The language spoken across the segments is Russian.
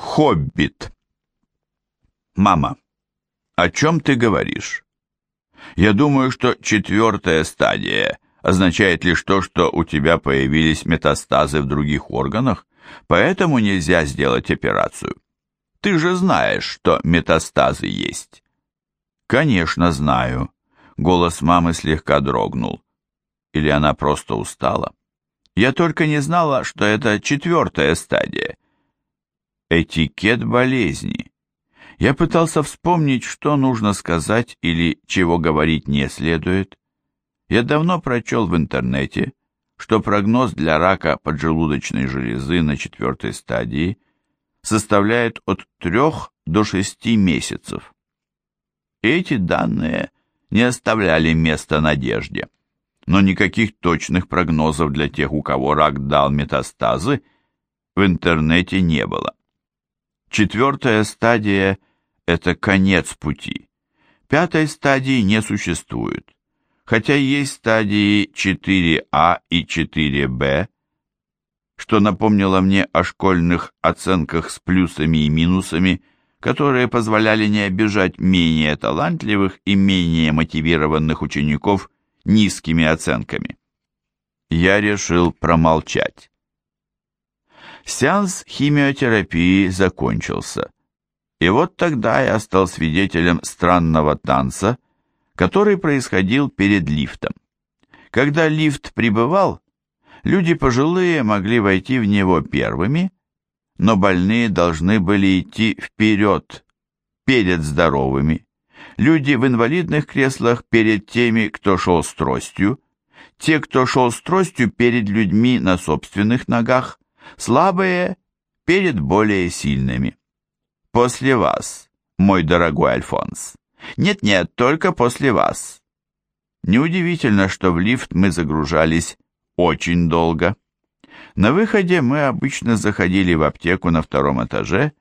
Хоббит. Мама, о чем ты говоришь? Я думаю, что четвертая стадия означает лишь то, что у тебя появились метастазы в других органах, поэтому нельзя сделать операцию. Ты же знаешь, что метастазы есть. Конечно, знаю. Голос мамы слегка дрогнул. Или она просто устала? Я только не знала, что это четвертая стадия. Этикет болезни. Я пытался вспомнить, что нужно сказать или чего говорить не следует. Я давно прочел в интернете, что прогноз для рака поджелудочной железы на четвертой стадии составляет от 3 до 6 месяцев. Эти данные не оставляли места надежде но никаких точных прогнозов для тех, у кого рак дал метастазы, в интернете не было. Четвертая стадия – это конец пути. Пятой стадии не существует, хотя есть стадии 4А и 4Б, что напомнило мне о школьных оценках с плюсами и минусами, которые позволяли не обижать менее талантливых и менее мотивированных учеников низкими оценками. Я решил промолчать. Сеанс химиотерапии закончился. И вот тогда я стал свидетелем странного танца, который происходил перед лифтом. Когда лифт прибывал, люди пожилые могли войти в него первыми, но больные должны были идти вперед, перед здоровыми люди в инвалидных креслах перед теми, кто шел с тростью, те, кто шел с тростью перед людьми на собственных ногах, слабые перед более сильными. После вас, мой дорогой Альфонс. Нет-нет, только после вас. Неудивительно, что в лифт мы загружались очень долго. На выходе мы обычно заходили в аптеку на втором этаже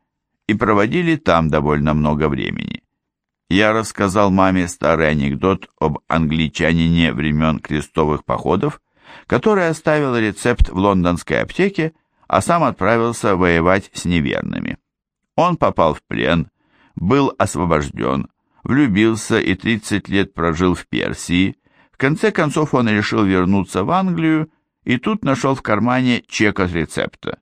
и проводили там довольно много времени. Я рассказал маме старый анекдот об англичанине времен крестовых походов, который оставил рецепт в лондонской аптеке, а сам отправился воевать с неверными. Он попал в плен, был освобожден, влюбился и 30 лет прожил в Персии. В конце концов он решил вернуться в Англию и тут нашел в кармане чек от рецепта.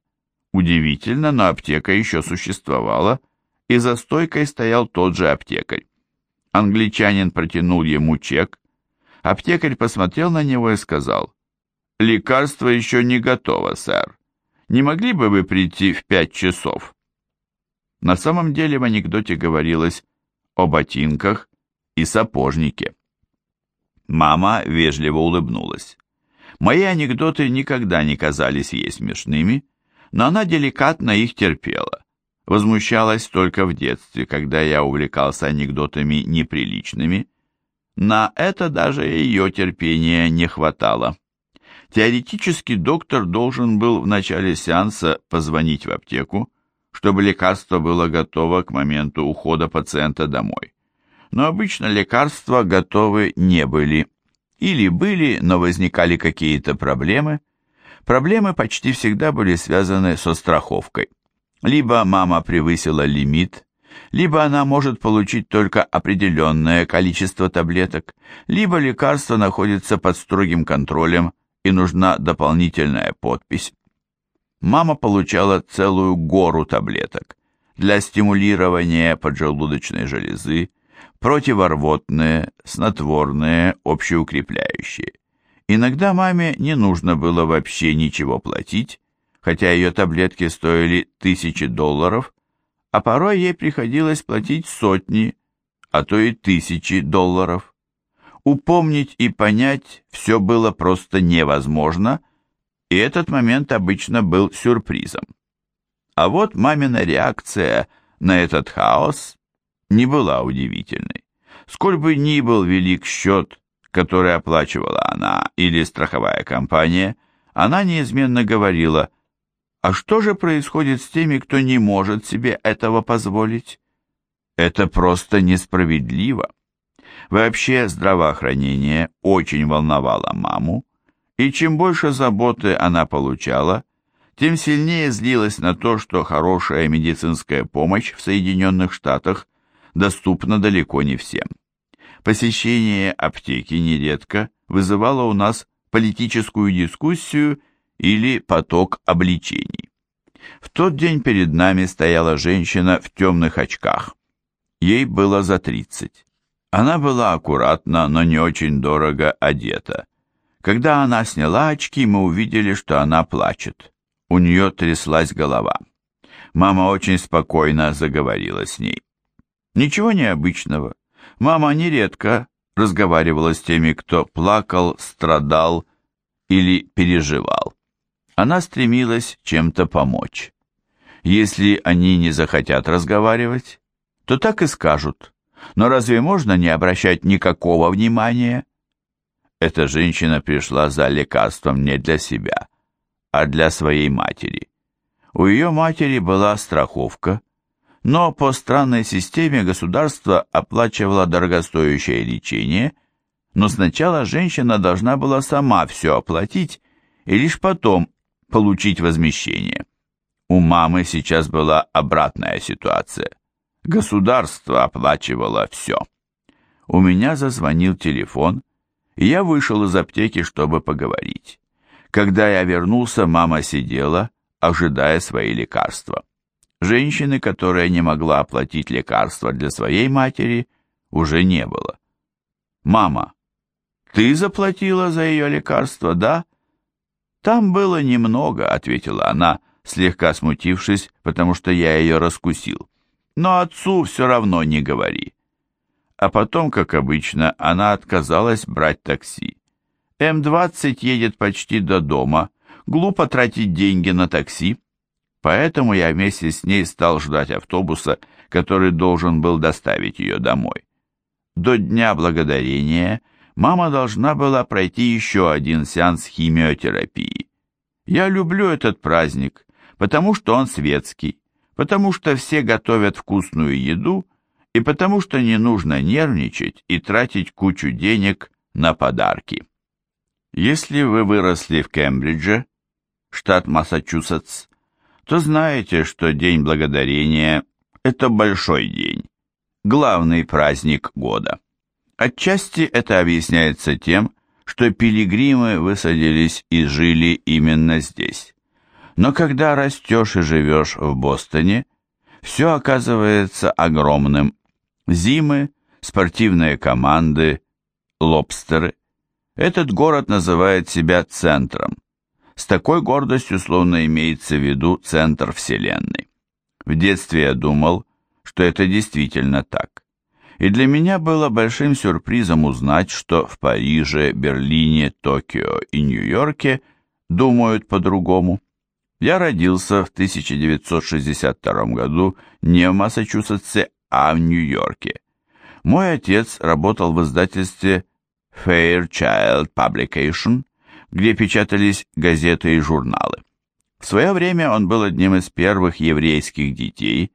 Удивительно, но аптека еще существовала, и за стойкой стоял тот же аптекарь. Англичанин протянул ему чек. Аптекарь посмотрел на него и сказал, «Лекарство еще не готово, сэр. Не могли бы вы прийти в пять часов?» На самом деле в анекдоте говорилось о ботинках и сапожнике. Мама вежливо улыбнулась. Мои анекдоты никогда не казались ей смешными, но она деликатно их терпела возмущалась только в детстве, когда я увлекался анекдотами неприличными. На это даже ее терпения не хватало. Теоретически доктор должен был в начале сеанса позвонить в аптеку, чтобы лекарство было готово к моменту ухода пациента домой. Но обычно лекарства готовы не были. Или были, но возникали какие-то проблемы. Проблемы почти всегда были связаны со страховкой. Либо мама превысила лимит, либо она может получить только определенное количество таблеток, либо лекарство находится под строгим контролем и нужна дополнительная подпись. Мама получала целую гору таблеток для стимулирования поджелудочной железы, противорвотные, снотворные, общеукрепляющие. Иногда маме не нужно было вообще ничего платить, хотя ее таблетки стоили тысячи долларов, а порой ей приходилось платить сотни, а то и тысячи долларов. Упомнить и понять все было просто невозможно, и этот момент обычно был сюрпризом. А вот мамина реакция на этот хаос не была удивительной. Сколь бы ни был велик счет, который оплачивала она или страховая компания, она неизменно говорила а что же происходит с теми, кто не может себе этого позволить? Это просто несправедливо. Вообще здравоохранение очень волновало маму, и чем больше заботы она получала, тем сильнее злилась на то, что хорошая медицинская помощь в Соединенных Штатах доступна далеко не всем. Посещение аптеки нередко вызывало у нас политическую дискуссию или поток обличений. В тот день перед нами стояла женщина в темных очках. Ей было за тридцать. Она была аккуратна, но не очень дорого одета. Когда она сняла очки, мы увидели, что она плачет. У нее тряслась голова. Мама очень спокойно заговорила с ней. Ничего необычного. Мама нередко разговаривала с теми, кто плакал, страдал или переживал. Она стремилась чем-то помочь. Если они не захотят разговаривать, то так и скажут. Но разве можно не обращать никакого внимания? Эта женщина пришла за лекарством не для себя, а для своей матери. У ее матери была страховка, но по странной системе государство оплачивало дорогостоящее лечение, но сначала женщина должна была сама все оплатить и лишь потом получить возмещение. У мамы сейчас была обратная ситуация. Государство оплачивало все. У меня зазвонил телефон, и я вышел из аптеки, чтобы поговорить. Когда я вернулся, мама сидела, ожидая свои лекарства. Женщины, которая не могла оплатить лекарства для своей матери, уже не было. «Мама, ты заплатила за ее лекарства, да?» «Там было немного», — ответила она, слегка смутившись, потому что я ее раскусил. «Но отцу все равно не говори». А потом, как обычно, она отказалась брать такси. М-20 едет почти до дома. Глупо тратить деньги на такси. Поэтому я вместе с ней стал ждать автобуса, который должен был доставить ее домой. До Дня Благодарения мама должна была пройти еще один сеанс химиотерапии. Я люблю этот праздник, потому что он светский, потому что все готовят вкусную еду и потому что не нужно нервничать и тратить кучу денег на подарки. Если вы выросли в Кембридже, штат Массачусетс, то знаете, что День Благодарения – это большой день, главный праздник года. Отчасти это объясняется тем, что пилигримы высадились и жили именно здесь. Но когда растешь и живешь в Бостоне, все оказывается огромным Зимы, спортивные команды, лобстеры. Этот город называет себя центром. С такой гордостью словно имеется в виду центр Вселенной. В детстве я думал, что это действительно так. И для меня было большим сюрпризом узнать, что в Париже, Берлине, Токио и Нью-Йорке думают по-другому. Я родился в 1962 году не в Массачусетсе, а в Нью-Йорке. Мой отец работал в издательстве Fairchild Publication, где печатались газеты и журналы. В свое время он был одним из первых еврейских детей,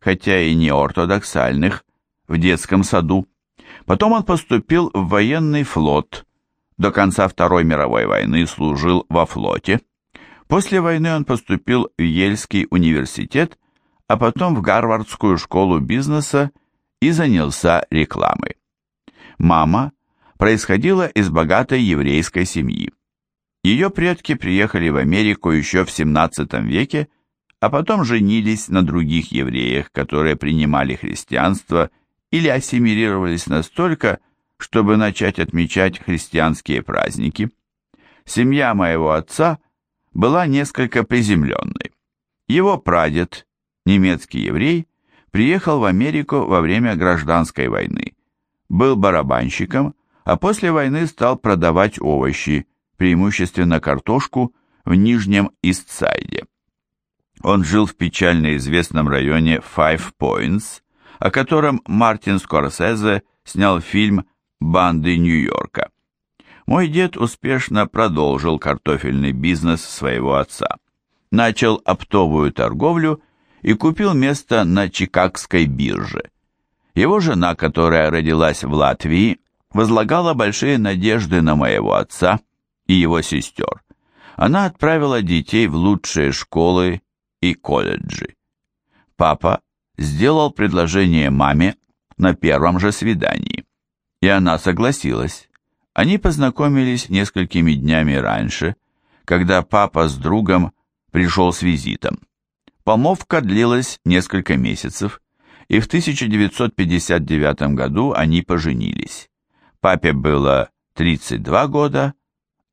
хотя и не ортодоксальных, в детском саду. Потом он поступил в военный флот. До конца Второй мировой войны служил во флоте. После войны он поступил в Ельский университет а потом в Гарвардскую школу бизнеса и занялся рекламой. Мама происходила из богатой еврейской семьи. Ее предки приехали в Америку еще в 17 веке, а потом женились на других евреях, которые принимали христианство или ассимилировались настолько, чтобы начать отмечать христианские праздники. Семья моего отца была несколько приземленной. Его прадед, немецкий еврей, приехал в Америку во время гражданской войны. Был барабанщиком, а после войны стал продавать овощи, преимущественно картошку, в Нижнем Истсайде. Он жил в печально известном районе Five Points, о котором Мартин Скорсезе снял фильм «Банды Нью-Йорка». Мой дед успешно продолжил картофельный бизнес своего отца. Начал оптовую торговлю и купил место на Чикагской бирже. Его жена, которая родилась в Латвии, возлагала большие надежды на моего отца и его сестер. она отправила детей в лучшие школы и колледжи. Папа сделал предложение маме на первом же свидании, и она согласилась. Они познакомились несколькими днями раньше, когда папа с другом пришел с визитом. Помолвка длилась несколько месяцев, и в 1959 году они поженились. Папе было 32 года,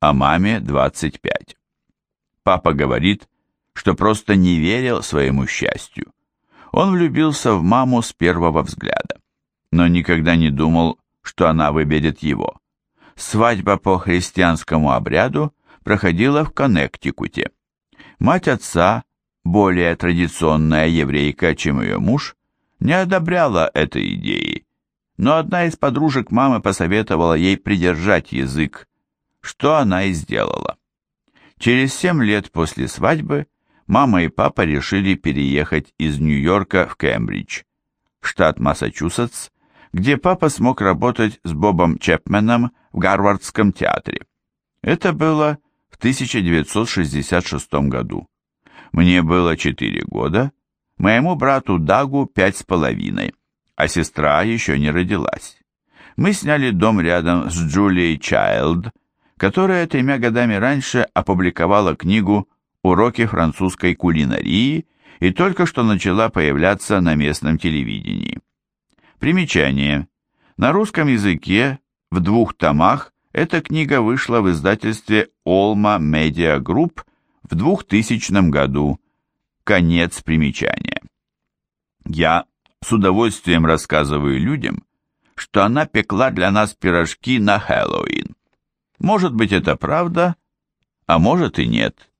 а маме 25. Папа говорит, что просто не верил своему счастью. Он влюбился в маму с первого взгляда, но никогда не думал, что она выберет его. Свадьба по христианскому обряду проходила в Коннектикуте. Мать отца, более традиционная еврейка, чем ее муж, не одобряла этой идеи, но одна из подружек мамы посоветовала ей придержать язык, что она и сделала. Через семь лет после свадьбы мама и папа решили переехать из Нью-Йорка в Кембридж, штат Массачусетс, где папа смог работать с Бобом Чепменом в Гарвардском театре. Это было в 1966 году. Мне было 4 года, моему брату Дагу пять с половиной, а сестра еще не родилась. Мы сняли дом рядом с Джулией Чайлд, которая тремя годами раньше опубликовала книгу «Уроки французской кулинарии» и только что начала появляться на местном телевидении. Примечание. На русском языке в двух томах эта книга вышла в издательстве Olma Media Group в 2000 году. Конец примечания. Я с удовольствием рассказываю людям, что она пекла для нас пирожки на Хэллоуин. Может быть, это правда, а может и нет.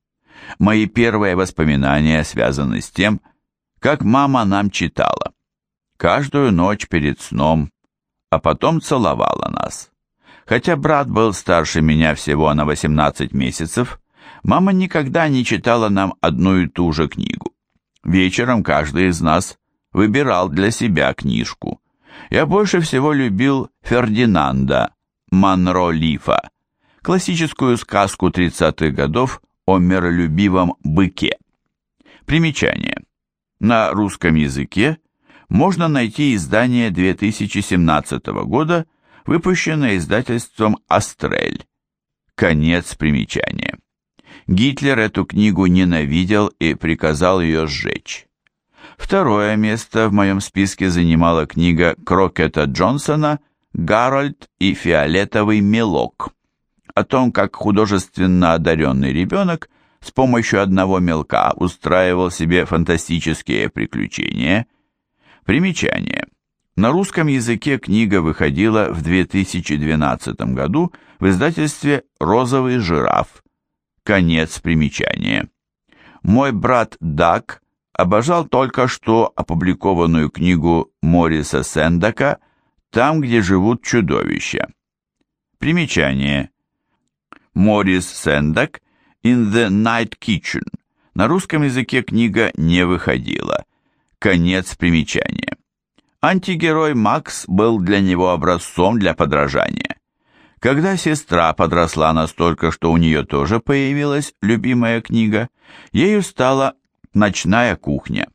Мои первые воспоминания связаны с тем, как мама нам читала. Каждую ночь перед сном, а потом целовала нас. Хотя брат был старше меня всего на 18 месяцев, мама никогда не читала нам одну и ту же книгу. Вечером каждый из нас выбирал для себя книжку. Я больше всего любил Фердинанда Монро Лифа, классическую сказку 30-х годов о миролюбивом быке. Примечание. На русском языке можно найти издание 2017 года, выпущенное издательством «Астрель». Конец примечания. Гитлер эту книгу ненавидел и приказал ее сжечь. Второе место в моем списке занимала книга Крокета Джонсона «Гарольд и фиолетовый мелок» о том, как художественно одаренный ребенок с помощью одного мелка устраивал себе фантастические приключения. Примечание. На русском языке книга выходила в 2012 году в издательстве «Розовый жираф». Конец примечания. Мой брат Дак обожал только что опубликованную книгу Мориса Сендака «Там, где живут чудовища». Примечание. Морис Сендак «In the Night Kitchen». На русском языке книга не выходила. Конец примечания. Антигерой Макс был для него образцом для подражания. Когда сестра подросла настолько, что у нее тоже появилась любимая книга, ею стала «Ночная кухня»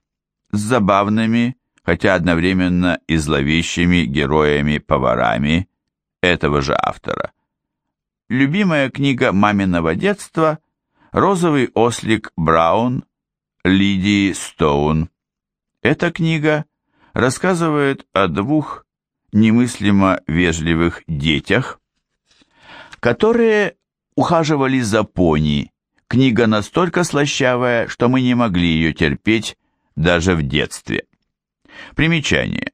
с забавными, хотя одновременно и зловещими героями-поварами этого же автора. Любимая книга маминого детства «Розовый ослик Браун» Лидии Стоун. Эта книга рассказывает о двух немыслимо вежливых детях, которые ухаживали за пони. Книга настолько слащавая, что мы не могли ее терпеть даже в детстве. Примечание.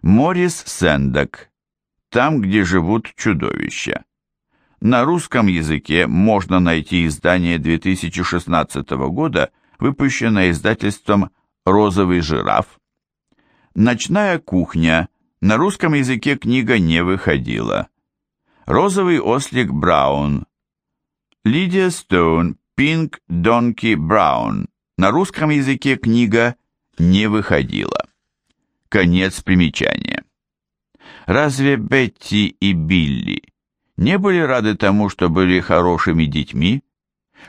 Морис Сендак. Там, где живут чудовища. На русском языке можно найти издание 2016 года, выпущенное издательством «Розовый жираф». «Ночная кухня» на русском языке книга не выходила. «Розовый ослик Браун». Лидия Стоун «Пинк Донки Браун» на русском языке книга не выходила. Конец примечания. Разве Бетти и Билли не были рады тому, что были хорошими детьми,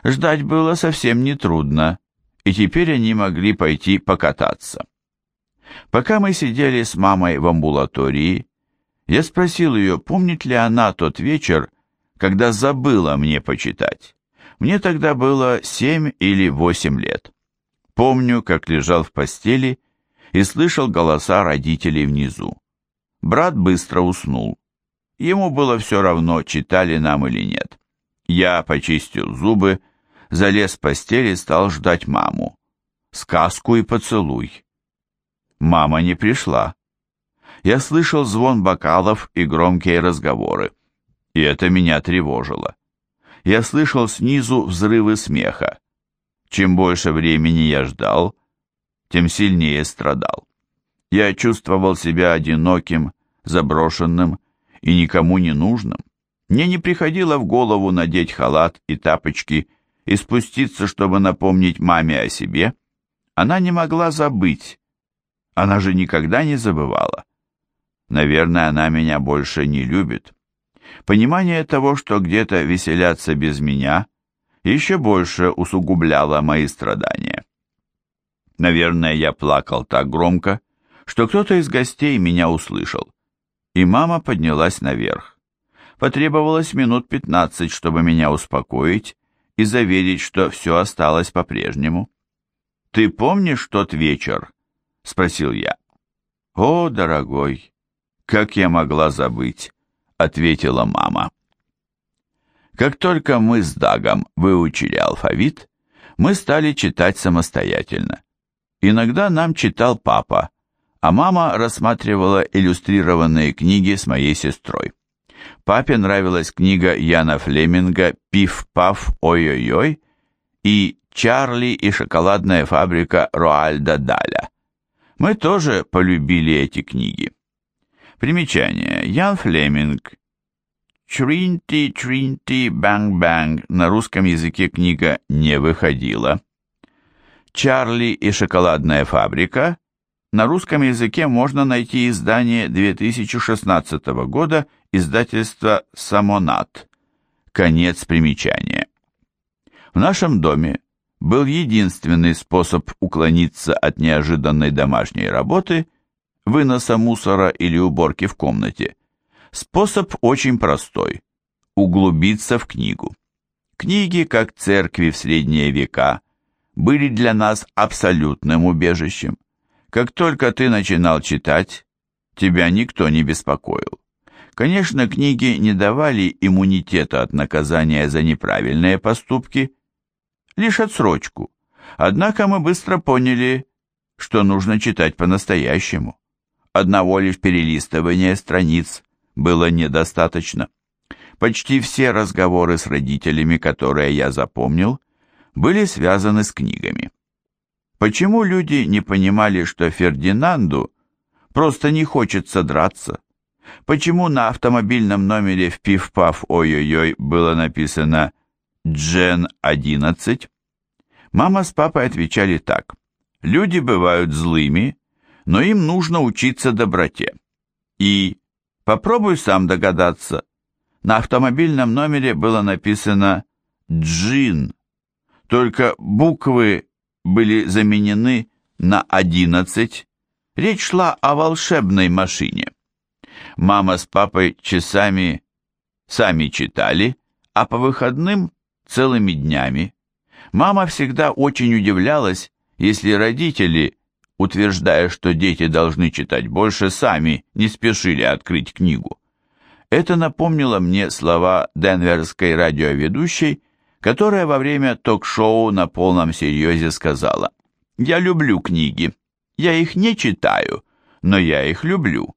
Ждать было совсем нетрудно, и теперь они могли пойти покататься. Пока мы сидели с мамой в амбулатории, я спросил ее, помнит ли она тот вечер, когда забыла мне почитать. Мне тогда было семь или восемь лет. Помню, как лежал в постели и слышал голоса родителей внизу. Брат быстро уснул. Ему было все равно, читали нам или нет. Я почистил зубы, залез в постель и стал ждать маму. Сказку и поцелуй. Мама не пришла. Я слышал звон бокалов и громкие разговоры, и это меня тревожило я слышал снизу взрывы смеха. Чем больше времени я ждал, тем сильнее страдал. Я чувствовал себя одиноким, заброшенным и никому не нужным. Мне не приходило в голову надеть халат и тапочки и спуститься, чтобы напомнить маме о себе. Она не могла забыть. Она же никогда не забывала. Наверное, она меня больше не любит. Понимание того, что где-то веселятся без меня, еще больше усугубляло мои страдания. Наверное, я плакал так громко, что кто-то из гостей меня услышал, и мама поднялась наверх. Потребовалось минут пятнадцать, чтобы меня успокоить и заверить, что все осталось по-прежнему. «Ты помнишь тот вечер?» — спросил я. «О, дорогой, как я могла забыть!» ответила мама. Как только мы с Дагом выучили алфавит, мы стали читать самостоятельно. Иногда нам читал папа, а мама рассматривала иллюстрированные книги с моей сестрой. Папе нравилась книга Яна Флеминга «Пиф-паф, ой-ой-ой» и «Чарли и шоколадная фабрика Роальда Даля». Мы тоже полюбили эти книги. Примечание. Ян Флеминг. Тринти, Тринти, Бang. На русском языке книга не выходила. Чарли и шоколадная фабрика. На русском языке можно найти издание 2016 года издательства «Самонат». Конец примечания. В нашем доме был единственный способ уклониться от неожиданной домашней работы – выноса мусора или уборки в комнате. Способ очень простой – углубиться в книгу. Книги, как церкви в средние века, были для нас абсолютным убежищем. Как только ты начинал читать, тебя никто не беспокоил. Конечно, книги не давали иммунитета от наказания за неправильные поступки, лишь отсрочку. Однако мы быстро поняли, что нужно читать по-настоящему. Одного лишь перелистывания страниц было недостаточно. Почти все разговоры с родителями, которые я запомнил, были связаны с книгами. Почему люди не понимали, что Фердинанду просто не хочется драться? Почему на автомобильном номере в пиф-паф ой-ой-ой было написано «Джен 11»? Мама с папой отвечали так. Люди бывают злыми, но им нужно учиться доброте. И попробуй сам догадаться. На автомобильном номере было написано «Джин», только буквы были заменены на одиннадцать. Речь шла о волшебной машине. Мама с папой часами сами читали, а по выходным целыми днями. Мама всегда очень удивлялась, если родители утверждая, что дети должны читать больше, сами не спешили открыть книгу. Это напомнило мне слова денверской радиоведущей, которая во время ток-шоу на полном серьезе сказала «Я люблю книги. Я их не читаю, но я их люблю».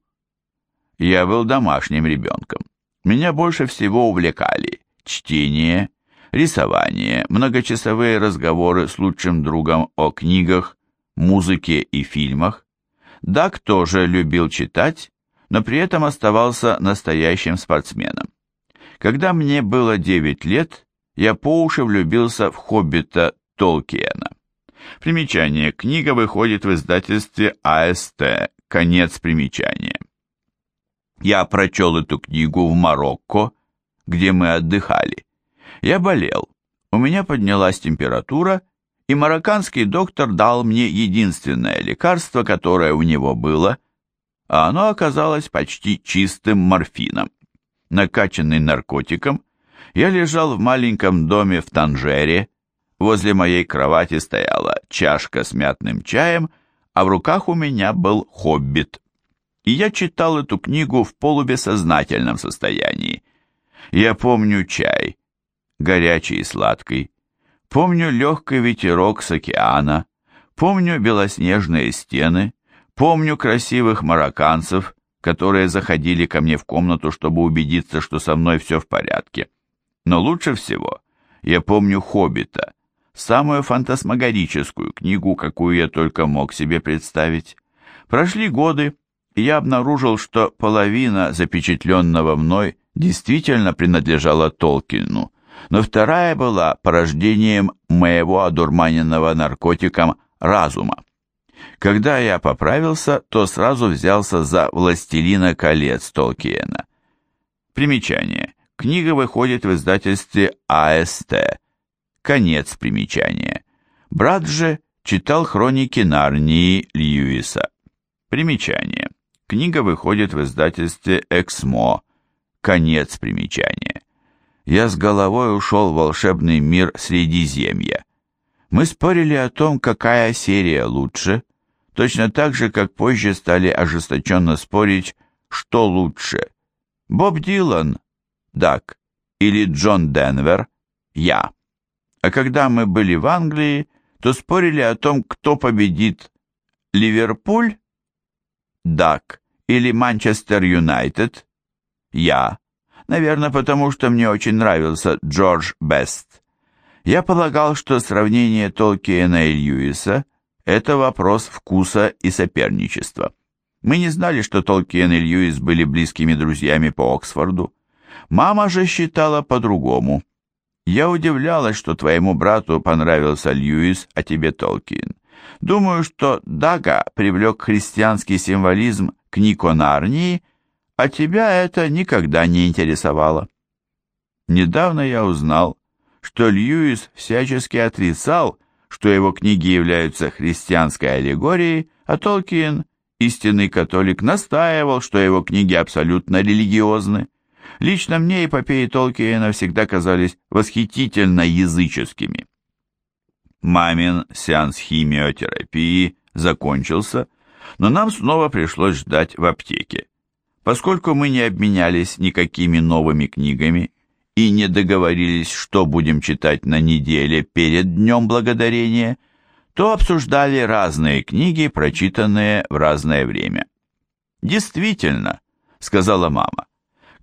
Я был домашним ребенком. Меня больше всего увлекали чтение, рисование, многочасовые разговоры с лучшим другом о книгах, музыке и фильмах. Дак тоже любил читать, но при этом оставался настоящим спортсменом. Когда мне было 9 лет, я по уши влюбился в «Хоббита» Толкиена. Примечание. Книга выходит в издательстве АСТ. Конец примечания. Я прочел эту книгу в Марокко, где мы отдыхали. Я болел. У меня поднялась температура, и марокканский доктор дал мне единственное лекарство, которое у него было, а оно оказалось почти чистым морфином. Накачанный наркотиком, я лежал в маленьком доме в Танжере, возле моей кровати стояла чашка с мятным чаем, а в руках у меня был «Хоббит». И я читал эту книгу в полубессознательном состоянии. Я помню чай, горячий и сладкий, помню легкий ветерок с океана, помню белоснежные стены, помню красивых марокканцев, которые заходили ко мне в комнату, чтобы убедиться, что со мной все в порядке. Но лучше всего я помню «Хоббита», самую фантасмагорическую книгу, какую я только мог себе представить. Прошли годы, и я обнаружил, что половина запечатленного мной действительно принадлежала Толкину, но вторая была порождением моего одурманенного наркотиком разума. Когда я поправился, то сразу взялся за «Властелина колец» Толкиена. Примечание. Книга выходит в издательстве АСТ. Конец примечания. Брат же читал хроники Нарнии Льюиса. Примечание. Книга выходит в издательстве «Эксмо». Конец примечания. Я с головой ушел в волшебный мир Средиземья. Мы спорили о том, какая серия лучше, точно так же, как позже стали ожесточенно спорить, что лучше. Боб Дилан, Дак, или Джон Денвер, я. А когда мы были в Англии, то спорили о том, кто победит Ливерпуль Дак или Манчестер Юнайтед? Я. Наверное, потому что мне очень нравился Джордж Бест. Я полагал, что сравнение Толкиена и Льюиса – это вопрос вкуса и соперничества. Мы не знали, что Толкиен и Льюис были близкими друзьями по Оксфорду. Мама же считала по-другому. Я удивлялась, что твоему брату понравился Льюис, а тебе Толкиен. Думаю, что Дага привлек христианский символизм к Никонарнии, а тебя это никогда не интересовало. Недавно я узнал, что Льюис всячески отрицал, что его книги являются христианской аллегорией, а Толкиен, истинный католик, настаивал, что его книги абсолютно религиозны. Лично мне эпопеи Толкиена всегда казались восхитительно языческими. Мамин сеанс химиотерапии закончился, но нам снова пришлось ждать в аптеке. Поскольку мы не обменялись никакими новыми книгами и не договорились, что будем читать на неделе перед Днем Благодарения, то обсуждали разные книги, прочитанные в разное время. «Действительно», — сказала мама, —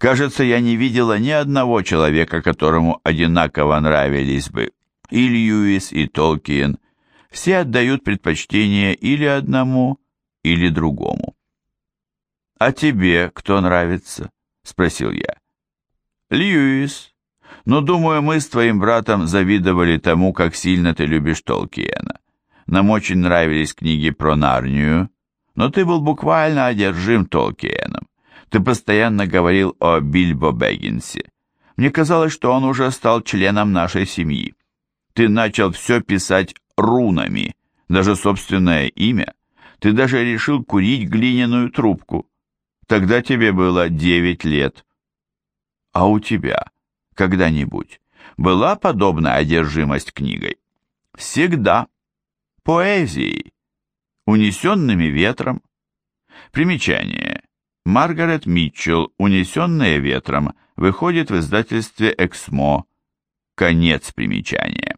«кажется, я не видела ни одного человека, которому одинаково нравились бы и Льюис, и Толкиен, все отдают предпочтение или одному, или другому. «А тебе кто нравится?» — спросил я. «Льюис. Но, думаю, мы с твоим братом завидовали тому, как сильно ты любишь Толкиена. Нам очень нравились книги про Нарнию, но ты был буквально одержим Толкиеном. Ты постоянно говорил о Бильбо Бэггинсе. Мне казалось, что он уже стал членом нашей семьи. Ты начал все писать рунами, даже собственное имя. Ты даже решил курить глиняную трубку. Тогда тебе было девять лет. А у тебя когда-нибудь была подобная одержимость книгой? Всегда. Поэзией. Унесенными ветром. Примечание. Маргарет Митчелл «Унесенные ветром» выходит в издательстве «Эксмо». Конец примечания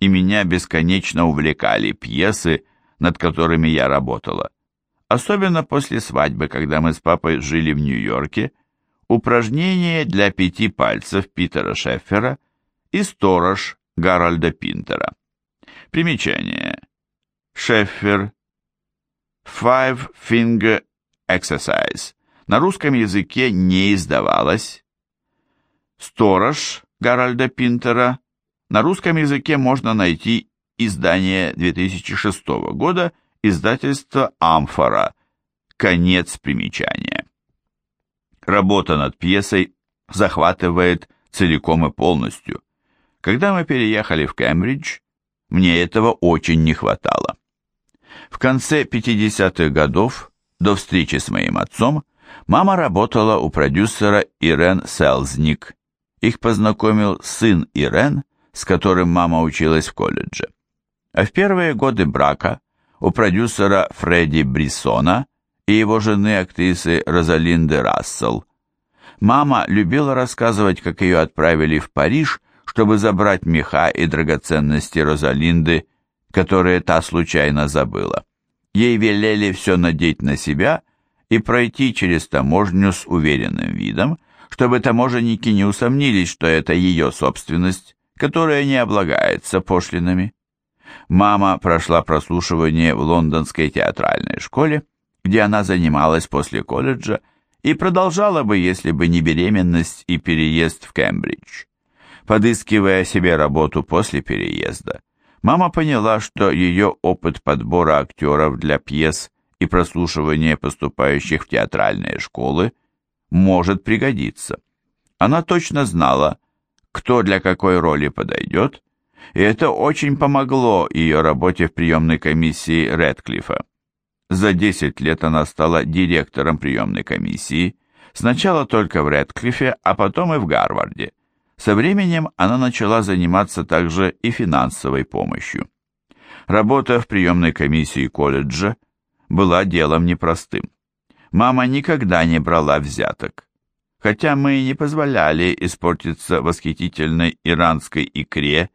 и меня бесконечно увлекали пьесы, над которыми я работала. Особенно после свадьбы, когда мы с папой жили в Нью-Йорке, упражнение для пяти пальцев Питера Шеффера и сторож Гарольда Пинтера. Примечание. Шеффер. Five Finger Exercise. На русском языке не издавалось. Сторож Гарольда Пинтера на русском языке можно найти издание 2006 года издательства «Амфора». Конец примечания. Работа над пьесой захватывает целиком и полностью. Когда мы переехали в Кембридж, мне этого очень не хватало. В конце 50-х годов, до встречи с моим отцом, мама работала у продюсера Ирен Селзник. Их познакомил сын Ирен, с которым мама училась в колледже. А в первые годы брака у продюсера Фредди Бриссона и его жены актрисы Розалинды Рассел. Мама любила рассказывать, как ее отправили в Париж, чтобы забрать меха и драгоценности Розалинды, которые та случайно забыла. Ей велели все надеть на себя и пройти через таможню с уверенным видом, чтобы таможенники не усомнились, что это ее собственность, которая не облагается пошлинами. Мама прошла прослушивание в лондонской театральной школе, где она занималась после колледжа и продолжала бы, если бы не беременность и переезд в Кембридж. Подыскивая себе работу после переезда, мама поняла, что ее опыт подбора актеров для пьес и прослушивания поступающих в театральные школы может пригодиться. Она точно знала, кто для какой роли подойдет, и это очень помогло ее работе в приемной комиссии Редклифа. За 10 лет она стала директором приемной комиссии, сначала только в Редклифе, а потом и в Гарварде. Со временем она начала заниматься также и финансовой помощью. Работа в приемной комиссии колледжа была делом непростым. Мама никогда не брала взяток. Хотя мы не позволяли испортиться восхитительной иранской икре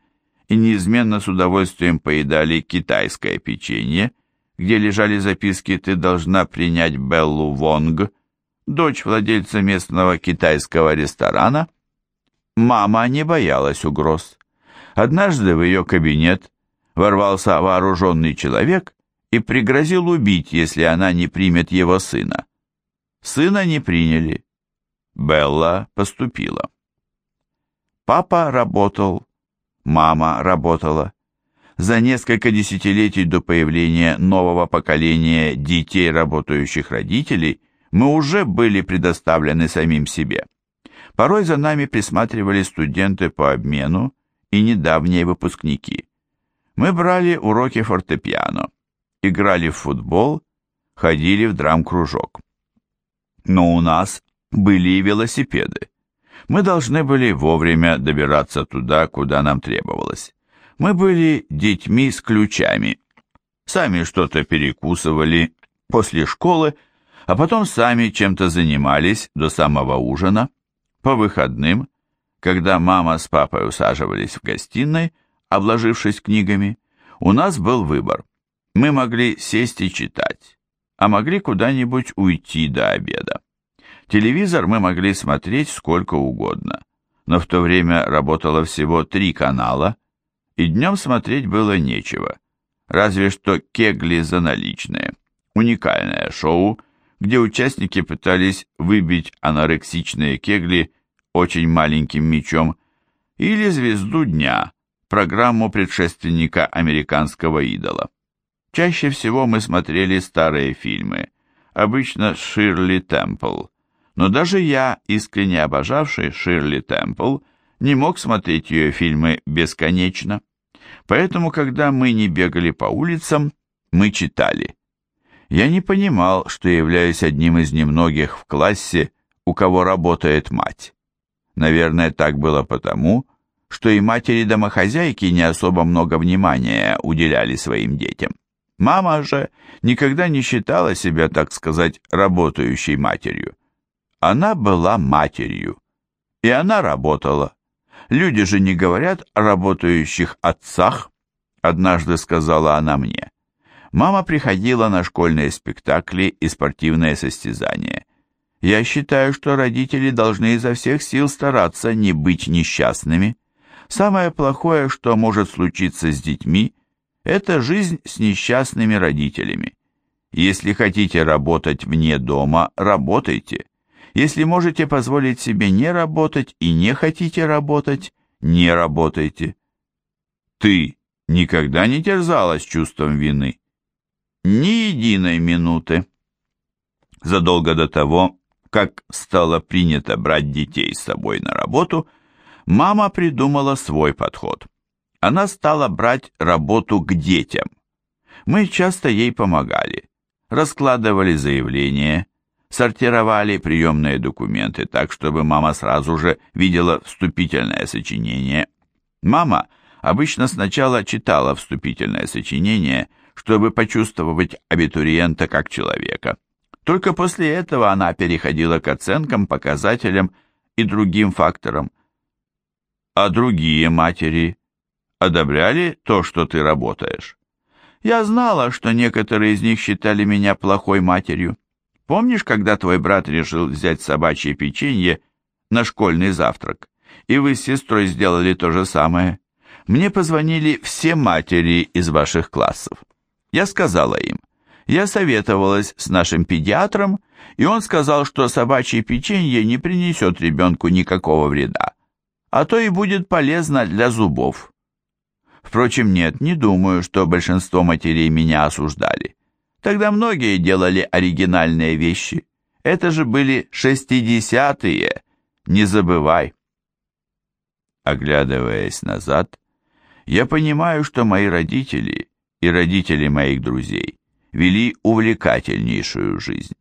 и неизменно с удовольствием поедали китайское печенье, где лежали записки «Ты должна принять Беллу Вонг», дочь владельца местного китайского ресторана, мама не боялась угроз. Однажды в ее кабинет ворвался вооруженный человек и пригрозил убить, если она не примет его сына. Сына не приняли. Белла поступила. Папа работал, мама работала. За несколько десятилетий до появления нового поколения детей работающих родителей мы уже были предоставлены самим себе. Порой за нами присматривали студенты по обмену и недавние выпускники. Мы брали уроки фортепиано, играли в футбол, ходили в драм-кружок. Но у нас были и велосипеды. Мы должны были вовремя добираться туда, куда нам требовалось. Мы были детьми с ключами. Сами что-то перекусывали после школы, а потом сами чем-то занимались до самого ужина. По выходным, когда мама с папой усаживались в гостиной, обложившись книгами, у нас был выбор. Мы могли сесть и читать, а могли куда-нибудь уйти до обеда. Телевизор мы могли смотреть сколько угодно, но в то время работало всего три канала, и днем смотреть было нечего, разве что кегли за наличные. Уникальное шоу, где участники пытались выбить анорексичные кегли очень маленьким мячом, или «Звезду дня», программу предшественника американского идола. Чаще всего мы смотрели старые фильмы, обычно Ширли Темпл. Но даже я, искренне обожавший Ширли Темпл, не мог смотреть ее фильмы бесконечно. Поэтому, когда мы не бегали по улицам, мы читали. Я не понимал, что являюсь одним из немногих в классе, у кого работает мать. Наверное, так было потому, что и матери-домохозяйки не особо много внимания уделяли своим детям. Мама же никогда не считала себя, так сказать, работающей матерью. Она была матерью, и она работала. Люди же не говорят о работающих отцах, однажды сказала она мне. Мама приходила на школьные спектакли и спортивные состязания. Я считаю, что родители должны изо всех сил стараться не быть несчастными. Самое плохое, что может случиться с детьми – это жизнь с несчастными родителями. Если хотите работать вне дома, работайте. Если можете позволить себе не работать и не хотите работать, не работайте. Ты никогда не терзалась чувством вины? Ни единой минуты. Задолго до того, как стало принято брать детей с собой на работу, Мама придумала свой подход. Она стала брать работу к детям. Мы часто ей помогали. Раскладывали заявления, сортировали приемные документы так, чтобы мама сразу же видела вступительное сочинение. Мама обычно сначала читала вступительное сочинение, чтобы почувствовать абитуриента как человека. Только после этого она переходила к оценкам, показателям и другим факторам. А другие матери одобряли то, что ты работаешь? Я знала, что некоторые из них считали меня плохой матерью. Помнишь, когда твой брат решил взять собачье печенье на школьный завтрак, и вы с сестрой сделали то же самое? Мне позвонили все матери из ваших классов. Я сказала им, я советовалась с нашим педиатром, и он сказал, что собачье печенье не принесет ребенку никакого вреда, а то и будет полезно для зубов. Впрочем, нет, не думаю, что большинство матерей меня осуждали. Тогда многие делали оригинальные вещи. Это же были шестидесятые, не забывай. Оглядываясь назад, я понимаю, что мои родители и родители моих друзей вели увлекательнейшую жизнь.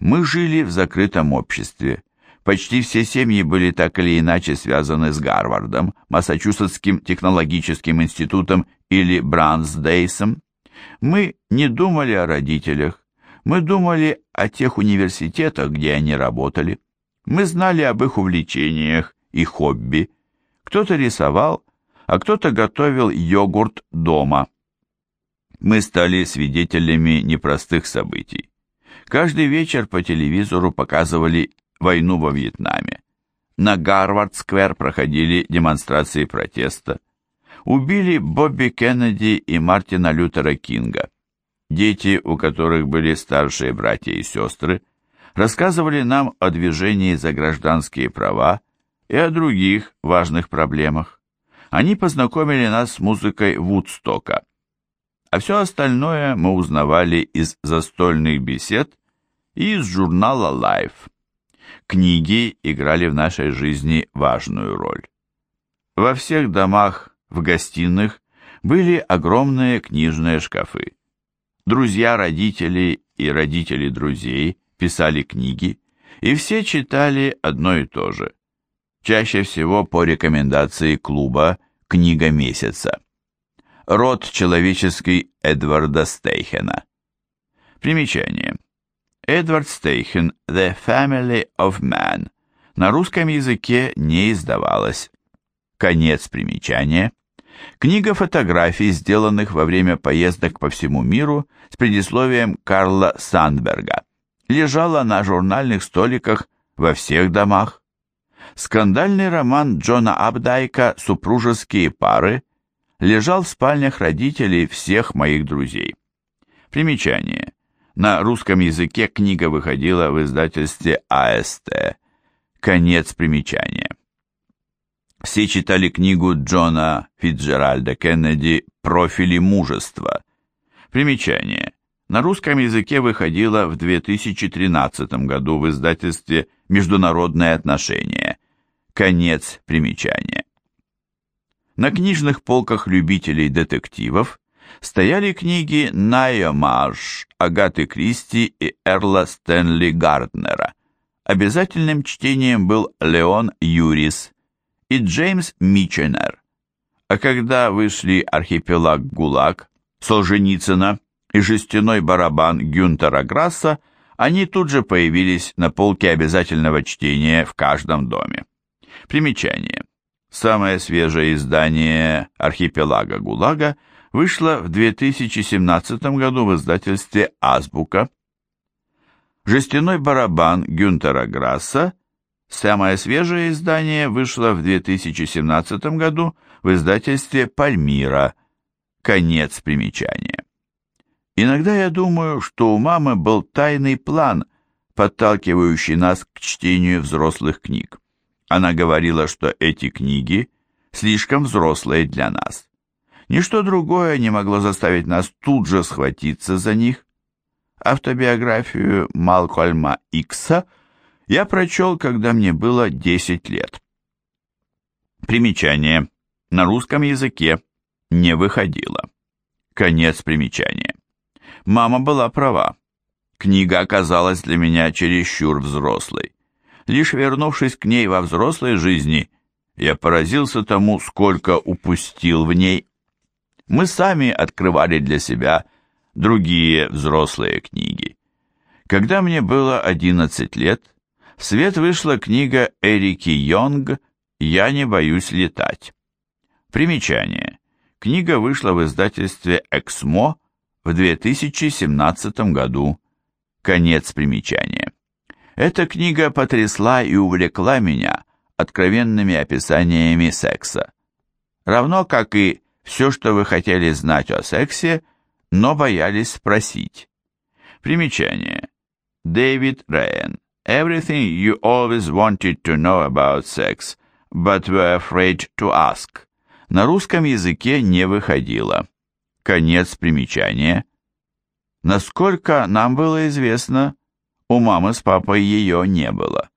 Мы жили в закрытом обществе. Почти все семьи были так или иначе связаны с Гарвардом, Массачусетским технологическим институтом или Брансдейсом. Мы не думали о родителях, мы думали о тех университетах, где они работали. Мы знали об их увлечениях и хобби. Кто-то рисовал, а кто-то готовил йогурт дома мы стали свидетелями непростых событий. Каждый вечер по телевизору показывали войну во Вьетнаме. На Гарвард-сквер проходили демонстрации протеста. Убили Бобби Кеннеди и Мартина Лютера Кинга. Дети, у которых были старшие братья и сестры, рассказывали нам о движении за гражданские права и о других важных проблемах. Они познакомили нас с музыкой Вудстока а все остальное мы узнавали из застольных бесед и из журнала Life. Книги играли в нашей жизни важную роль. Во всех домах, в гостиных были огромные книжные шкафы. Друзья родителей и родители друзей писали книги, и все читали одно и то же. Чаще всего по рекомендации клуба «Книга месяца» род человеческий Эдварда Стейхена. Примечание. Эдвард Стейхен «The Family of Man» на русском языке не издавалось. Конец примечания. Книга фотографий, сделанных во время поездок по всему миру с предисловием Карла Сандберга, лежала на журнальных столиках во всех домах. Скандальный роман Джона Абдайка «Супружеские пары» лежал в спальнях родителей всех моих друзей. Примечание. На русском языке книга выходила в издательстве АСТ. Конец примечания. Все читали книгу Джона Фитджеральда Кеннеди «Профили мужества». Примечание. На русском языке выходила в 2013 году в издательстве «Международные отношения». Конец примечания. На книжных полках любителей детективов стояли книги Найо Марш, Агаты Кристи и Эрла Стэнли Гарднера. Обязательным чтением был Леон Юрис и Джеймс Миченер. А когда вышли «Архипелаг ГУЛАГ» Солженицына и «Жестяной барабан» Гюнтера Грасса, они тут же появились на полке обязательного чтения в каждом доме. Примечание. Самое свежее издание «Архипелага ГУЛАГа» вышло в 2017 году в издательстве «Азбука». «Жестяной барабан» Гюнтера Грасса, самое свежее издание, вышло в 2017 году в издательстве «Пальмира». Конец примечания. Иногда я думаю, что у мамы был тайный план, подталкивающий нас к чтению взрослых книг. Она говорила, что эти книги слишком взрослые для нас. Ничто другое не могло заставить нас тут же схватиться за них. Автобиографию Малкольма Икса я прочел, когда мне было 10 лет. Примечание. На русском языке не выходило. Конец примечания. Мама была права. Книга оказалась для меня чересчур взрослой. Лишь вернувшись к ней во взрослой жизни, я поразился тому, сколько упустил в ней. Мы сами открывали для себя другие взрослые книги. Когда мне было 11 лет, в свет вышла книга Эрики Йонг «Я не боюсь летать». Примечание. Книга вышла в издательстве «Эксмо» в 2017 году. Конец примечания. Эта книга потрясла и увлекла меня откровенными описаниями секса. Равно как и все, что вы хотели знать о сексе, но боялись спросить. Примечание. Дэвид Райан. Everything you always wanted to know about sex, but were afraid to ask. На русском языке не выходило. Конец примечания. Насколько нам было известно, у мамы с папой ее не было.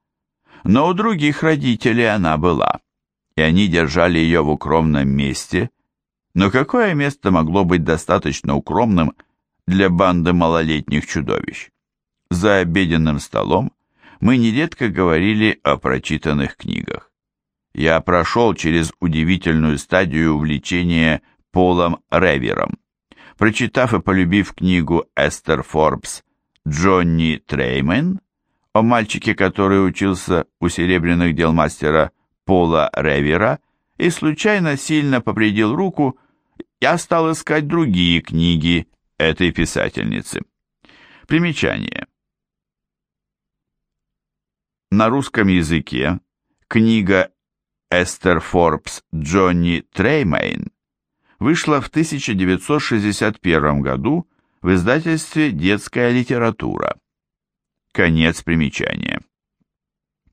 Но у других родителей она была, и они держали ее в укромном месте. Но какое место могло быть достаточно укромным для банды малолетних чудовищ? За обеденным столом мы нередко говорили о прочитанных книгах. Я прошел через удивительную стадию увлечения Полом Ревером. Прочитав и полюбив книгу Эстер Форбс Джонни Треймен о мальчике, который учился у серебряных дел мастера Пола Ревера и случайно сильно повредил руку, я стал искать другие книги этой писательницы. Примечание. На русском языке книга Эстер Форбс Джонни Треймейн вышла в 1961 году в издательстве «Детская литература». Конец примечания.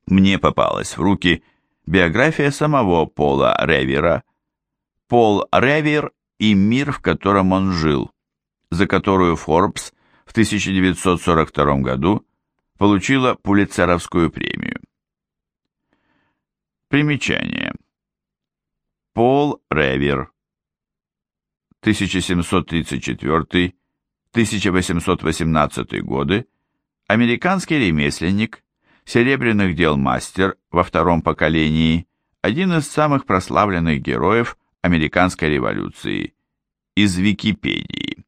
Мне попалась в руки биография самого Пола Ревера, Пол Ревер и мир, в котором он жил, за которую Forbes в 1942 году получила Пулитцеровскую премию. Примечание. Пол Ревер 1734 1818 годы, американский ремесленник, серебряных дел мастер во втором поколении, один из самых прославленных героев американской революции. Из Википедии.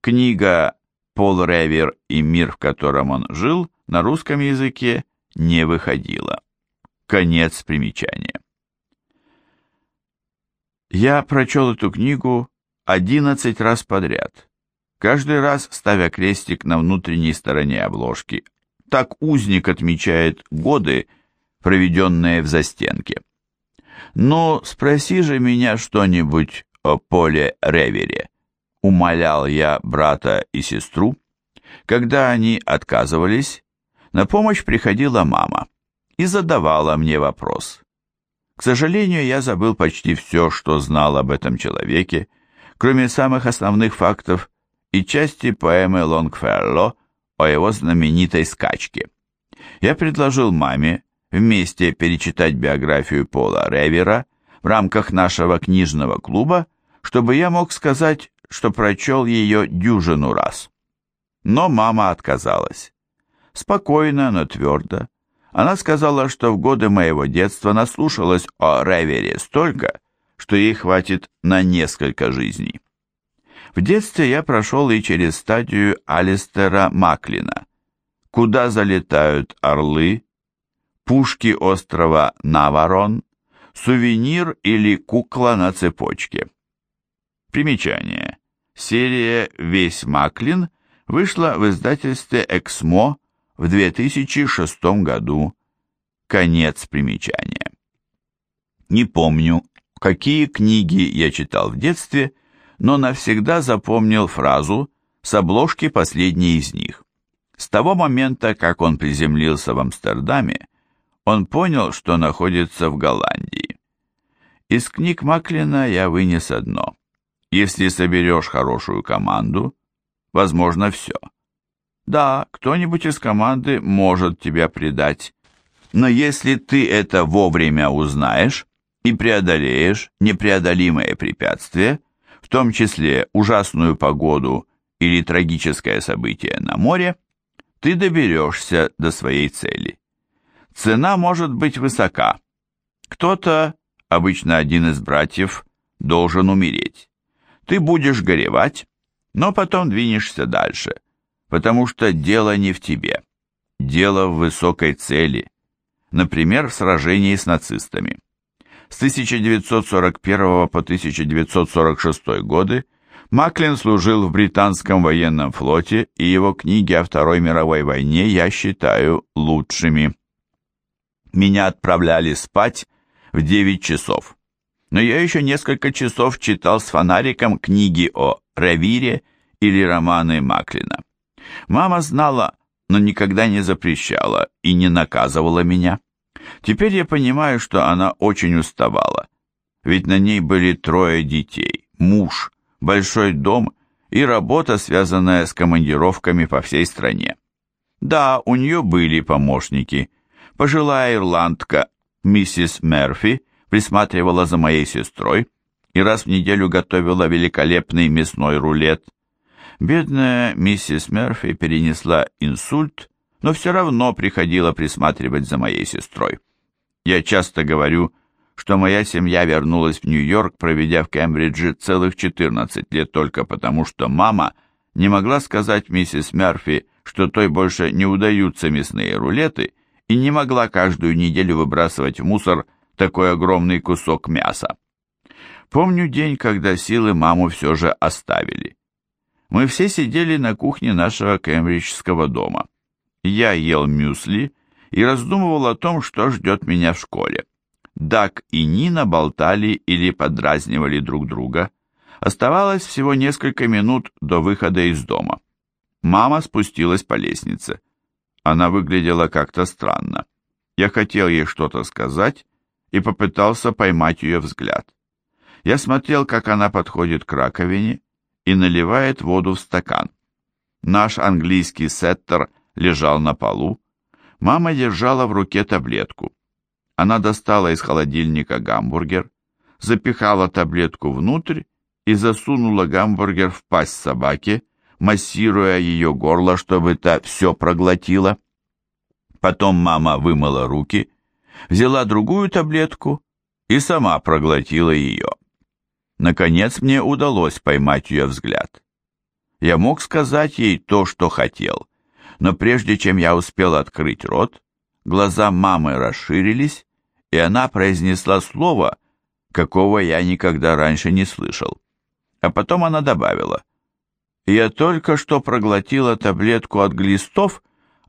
Книга «Пол Ревер и мир, в котором он жил» на русском языке не выходила. Конец примечания. Я прочел эту книгу 11 раз подряд каждый раз ставя крестик на внутренней стороне обложки. Так узник отмечает годы, проведенные в застенке. «Ну, спроси же меня что-нибудь о Поле Ревере», — умолял я брата и сестру. Когда они отказывались, на помощь приходила мама и задавала мне вопрос. К сожалению, я забыл почти все, что знал об этом человеке, кроме самых основных фактов и части поэмы Лонгфелло о его знаменитой скачке. Я предложил маме вместе перечитать биографию Пола Ревера в рамках нашего книжного клуба, чтобы я мог сказать, что прочел ее дюжину раз. Но мама отказалась. Спокойно, но твердо. Она сказала, что в годы моего детства наслушалась о Ревере столько, что ей хватит на несколько жизней. В детстве я прошел и через стадию Алистера Маклина, куда залетают орлы, пушки острова Наварон, сувенир или кукла на цепочке. Примечание. Серия «Весь Маклин» вышла в издательстве «Эксмо» в 2006 году. Конец примечания. Не помню, какие книги я читал в детстве, но навсегда запомнил фразу с обложки последней из них. С того момента, как он приземлился в Амстердаме, он понял, что находится в Голландии. Из книг Маклина я вынес одно. Если соберешь хорошую команду, возможно все. Да, кто-нибудь из команды может тебя предать, но если ты это вовремя узнаешь, и преодолеешь непреодолимые препятствия, в том числе ужасную погоду или трагическое событие на море, ты доберешься до своей цели. Цена может быть высока. Кто-то, обычно один из братьев, должен умереть. Ты будешь горевать, но потом двинешься дальше, потому что дело не в тебе. Дело в высокой цели, например, в сражении с нацистами. С 1941 по 1946 годы Маклин служил в британском военном флоте, и его книги о Второй мировой войне я считаю лучшими. Меня отправляли спать в 9 часов, но я еще несколько часов читал с фонариком книги о Ревире или романы Маклина. Мама знала, но никогда не запрещала и не наказывала меня. Теперь я понимаю, что она очень уставала, ведь на ней были трое детей, муж, большой дом и работа, связанная с командировками по всей стране. Да, у нее были помощники. Пожилая ирландка миссис Мерфи присматривала за моей сестрой и раз в неделю готовила великолепный мясной рулет. Бедная миссис Мерфи перенесла инсульт, но все равно приходила присматривать за моей сестрой. Я часто говорю, что моя семья вернулась в Нью-Йорк, проведя в Кембридже целых 14 лет только потому, что мама не могла сказать миссис Мерфи, что той больше не удаются мясные рулеты, и не могла каждую неделю выбрасывать в мусор такой огромный кусок мяса. Помню день, когда силы маму все же оставили. Мы все сидели на кухне нашего кембриджского дома. Я ел мюсли и раздумывал о том, что ждет меня в школе. Дак и Нина болтали или подразнивали друг друга. Оставалось всего несколько минут до выхода из дома. Мама спустилась по лестнице. Она выглядела как-то странно. Я хотел ей что-то сказать и попытался поймать ее взгляд. Я смотрел, как она подходит к раковине и наливает воду в стакан. Наш английский сеттер лежал на полу. Мама держала в руке таблетку. Она достала из холодильника гамбургер, запихала таблетку внутрь и засунула гамбургер в пасть собаки, массируя ее горло, чтобы та все проглотила. Потом мама вымыла руки, взяла другую таблетку и сама проглотила ее. Наконец мне удалось поймать ее взгляд. Я мог сказать ей то, что хотел, но прежде чем я успел открыть рот, глаза мамы расширились, и она произнесла слово, какого я никогда раньше не слышал. А потом она добавила, «Я только что проглотила таблетку от глистов,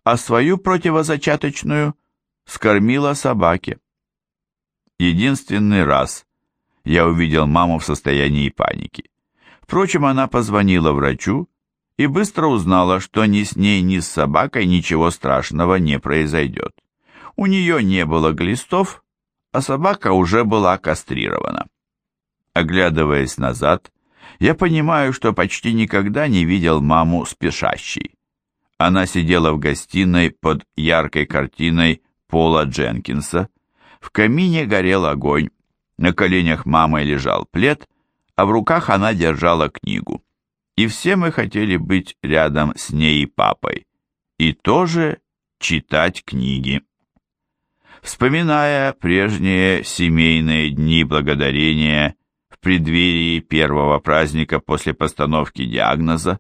а свою противозачаточную скормила собаке». Единственный раз я увидел маму в состоянии паники. Впрочем, она позвонила врачу и быстро узнала, что ни с ней, ни с собакой ничего страшного не произойдет. У нее не было глистов, а собака уже была кастрирована. Оглядываясь назад, я понимаю, что почти никогда не видел маму спешащей. Она сидела в гостиной под яркой картиной Пола Дженкинса. В камине горел огонь, на коленях мамы лежал плед, а в руках она держала книгу. И все мы хотели быть рядом с ней и папой, и тоже читать книги. Вспоминая прежние семейные дни благодарения в преддверии первого праздника после постановки диагноза,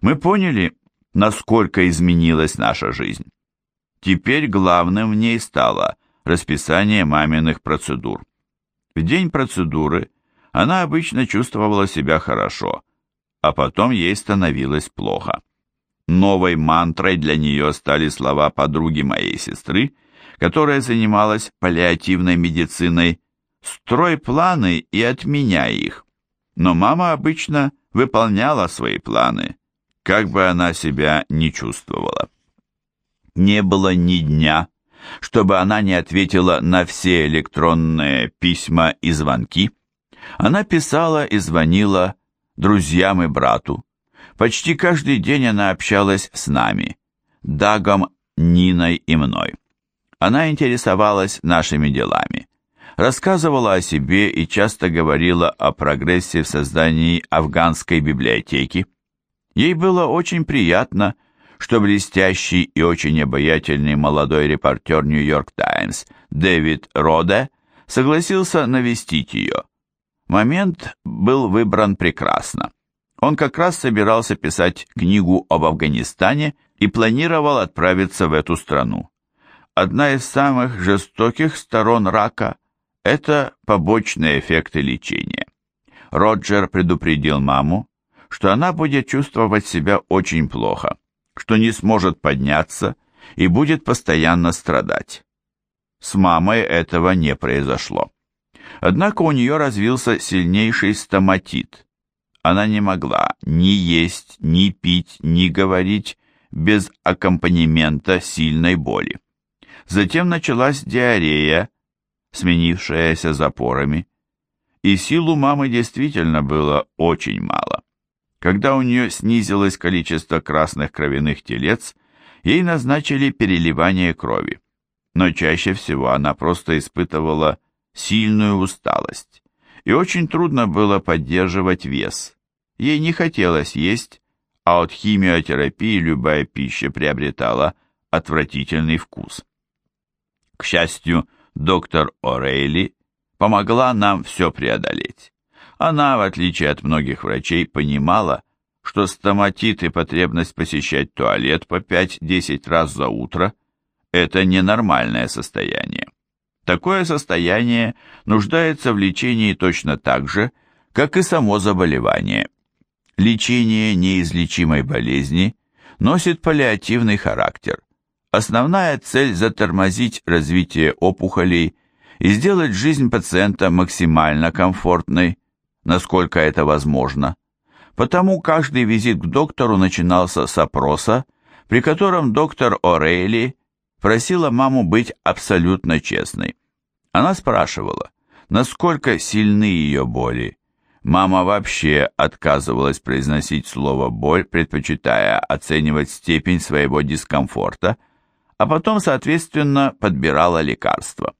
мы поняли, насколько изменилась наша жизнь. Теперь главным в ней стало расписание маминых процедур. В день процедуры она обычно чувствовала себя хорошо, а потом ей становилось плохо. Новой мантрой для нее стали слова подруги моей сестры – которая занималась паллиативной медициной, строй планы и отменяй их. Но мама обычно выполняла свои планы, как бы она себя не чувствовала. Не было ни дня, чтобы она не ответила на все электронные письма и звонки. Она писала и звонила друзьям и брату. Почти каждый день она общалась с нами, Дагом, Ниной и мной. Она интересовалась нашими делами. рассказывала о себе и часто говорила о прогрессе в создании афганской библиотеки. Ей было очень приятно, что блестящий и очень обаятельный молодой репортер «Нью-Йорк Таймс» Дэвид Роде согласился навестить ее. Момент был выбран прекрасно. Он как раз собирался писать книгу об Афганистане и планировал отправиться в эту страну. Одна из самых жестоких сторон рака – это побочные эффекты лечения. Роджер предупредил маму, что она будет чувствовать себя очень плохо, что не сможет подняться и будет постоянно страдать. С мамой этого не произошло. Однако у нее развился сильнейший стоматит. Она не могла ни есть, ни пить, ни говорить без аккомпанемента сильной боли. Затем началась диарея, сменившаяся запорами, и сил у мамы действительно было очень мало. Когда у нее снизилось количество красных кровяных телец, ей назначили переливание крови. Но чаще всего она просто испытывала сильную усталость, и очень трудно было поддерживать вес. Ей не хотелось есть, а от химиотерапии любая пища приобретала отвратительный вкус. К счастью, доктор О'Рейли помогла нам все преодолеть. Она, в отличие от многих врачей, понимала, что стоматит и потребность посещать туалет по 5-10 раз за утро – это ненормальное состояние. Такое состояние нуждается в лечении точно так же, как и само заболевание. Лечение неизлечимой болезни носит паллиативный характер. Основная цель – затормозить развитие опухолей и сделать жизнь пациента максимально комфортной, насколько это возможно. Потому каждый визит к доктору начинался с опроса, при котором доктор О'Рейли просила маму быть абсолютно честной. Она спрашивала, насколько сильны ее боли. Мама вообще отказывалась произносить слово «боль», предпочитая оценивать степень своего дискомфорта, а потом, соответственно, подбирала лекарства.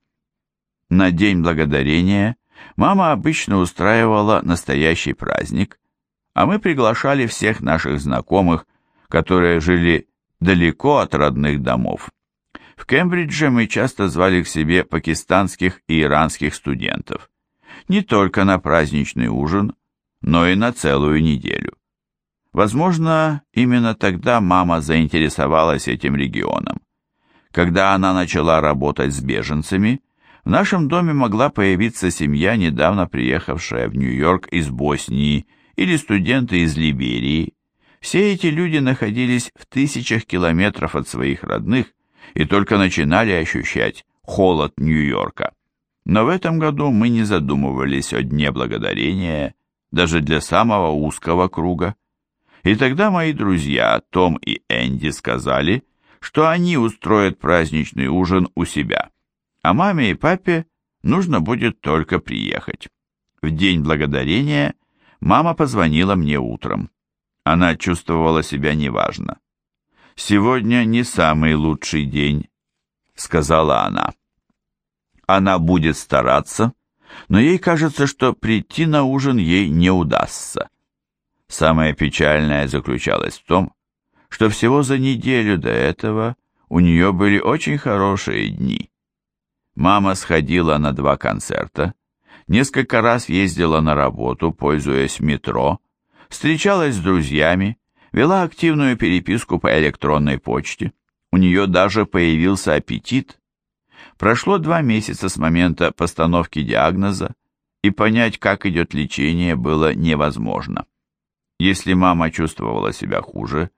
На День Благодарения мама обычно устраивала настоящий праздник, а мы приглашали всех наших знакомых, которые жили далеко от родных домов. В Кембридже мы часто звали к себе пакистанских и иранских студентов. Не только на праздничный ужин, но и на целую неделю. Возможно, именно тогда мама заинтересовалась этим регионом. Когда она начала работать с беженцами, в нашем доме могла появиться семья, недавно приехавшая в Нью-Йорк из Боснии, или студенты из Либерии. Все эти люди находились в тысячах километров от своих родных и только начинали ощущать холод Нью-Йорка. Но в этом году мы не задумывались о Дне Благодарения даже для самого узкого круга. И тогда мои друзья Том и Энди сказали, что они устроят праздничный ужин у себя, а маме и папе нужно будет только приехать. В День Благодарения – Мама позвонила мне утром. Она чувствовала себя неважно. «Сегодня не самый лучший день», — сказала она. Она будет стараться, но ей кажется, что прийти на ужин ей не удастся. Самое печальное заключалось в том, что всего за неделю до этого у нее были очень хорошие дни. Мама сходила на два концерта, Несколько раз ездила на работу, пользуясь метро, встречалась с друзьями, вела активную переписку по электронной почте. У нее даже появился аппетит. Прошло два месяца с момента постановки диагноза, и понять, как идет лечение, было невозможно. Если мама чувствовала себя хуже,